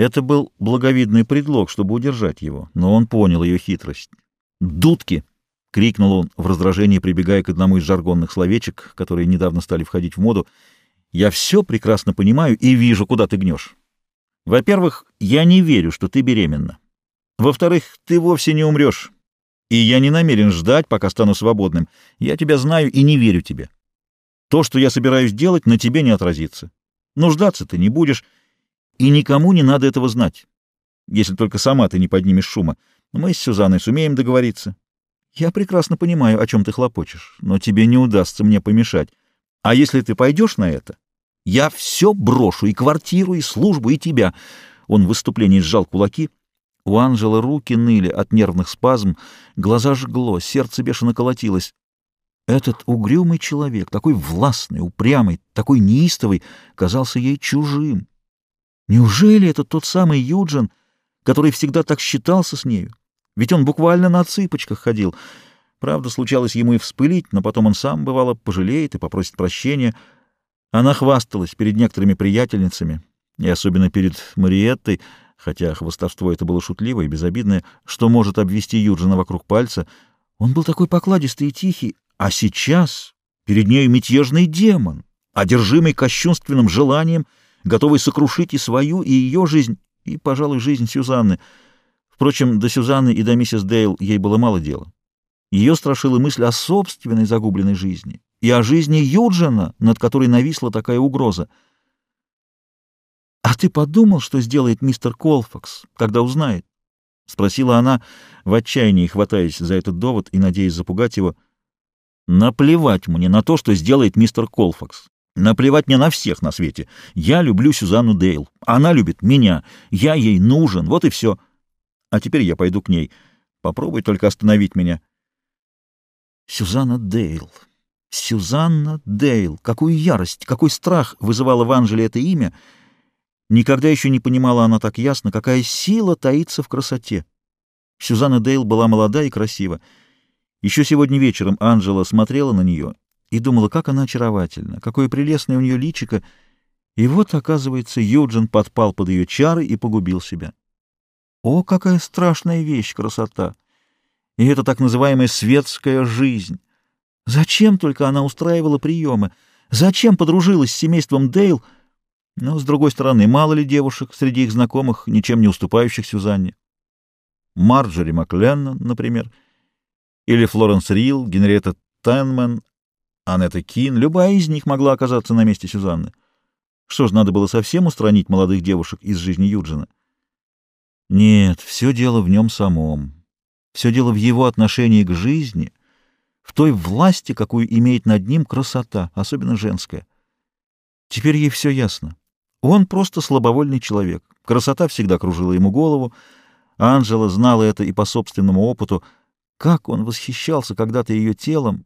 Это был благовидный предлог, чтобы удержать его, но он понял ее хитрость. «Дудки!» — крикнул он в раздражении, прибегая к одному из жаргонных словечек, которые недавно стали входить в моду. «Я все прекрасно понимаю и вижу, куда ты гнешь. Во-первых, я не верю, что ты беременна. Во-вторых, ты вовсе не умрешь. И я не намерен ждать, пока стану свободным. Я тебя знаю и не верю тебе. То, что я собираюсь делать, на тебе не отразится. Нуждаться ты не будешь, и никому не надо этого знать, если только сама ты не поднимешь шума. Мы с Сюзанной сумеем договориться. Я прекрасно понимаю, о чем ты хлопочешь, но тебе не удастся мне помешать. А если ты пойдешь на это, я все брошу, и квартиру, и службу, и тебя. Он в выступлении сжал кулаки. У Анжела руки ныли от нервных спазм, глаза жгло, сердце бешено колотилось. Этот угрюмый человек, такой властный, упрямый, такой неистовый, казался ей чужим. Неужели это тот самый Юджин, который всегда так считался с нею? Ведь он буквально на цыпочках ходил. Правда, случалось ему и вспылить, но потом он сам, бывало, пожалеет и попросит прощения. Она хвасталась перед некоторыми приятельницами, и особенно перед Мариеттой, хотя хвастовство это было шутливое и безобидное, что может обвести Юджина вокруг пальца. Он был такой покладистый и тихий, а сейчас перед нею мятежный демон, одержимый кощунственным желанием, готовый сокрушить и свою, и ее жизнь, и, пожалуй, жизнь Сюзанны — Впрочем, до Сюзанны и до миссис Дейл ей было мало дела. Ее страшила мысль о собственной загубленной жизни и о жизни Юджина, над которой нависла такая угроза. «А ты подумал, что сделает мистер Колфакс, когда узнает?» — спросила она, в отчаянии хватаясь за этот довод и надеясь запугать его. «Наплевать мне на то, что сделает мистер Колфакс. Наплевать мне на всех на свете. Я люблю Сюзанну Дейл. Она любит меня. Я ей нужен. Вот и все». А теперь я пойду к ней. Попробуй только остановить меня. Сюзанна Дейл. Сюзанна Дейл. Какую ярость, какой страх вызывало в Анжеле это имя. Никогда еще не понимала она так ясно, какая сила таится в красоте. Сюзанна Дейл была молода и красива. Еще сегодня вечером Анжела смотрела на нее и думала, как она очаровательна, какое прелестное у нее личико. И вот, оказывается, Юджин подпал под ее чары и погубил себя. О, какая страшная вещь красота! И это так называемая светская жизнь. Зачем только она устраивала приемы? Зачем подружилась с семейством Дейл? Но, с другой стороны, мало ли девушек среди их знакомых, ничем не уступающих Сюзанне. Марджори Макленнон, например, или Флоренс Рилл, Генриетта Тенмен, Анетта Кин. Любая из них могла оказаться на месте Сюзанны. Что ж, надо было совсем устранить молодых девушек из жизни Юджина. Нет, все дело в нем самом. Все дело в его отношении к жизни, в той власти, какую имеет над ним красота, особенно женская. Теперь ей все ясно. Он просто слабовольный человек. Красота всегда кружила ему голову. Анжела знала это и по собственному опыту. Как он восхищался когда-то ее телом,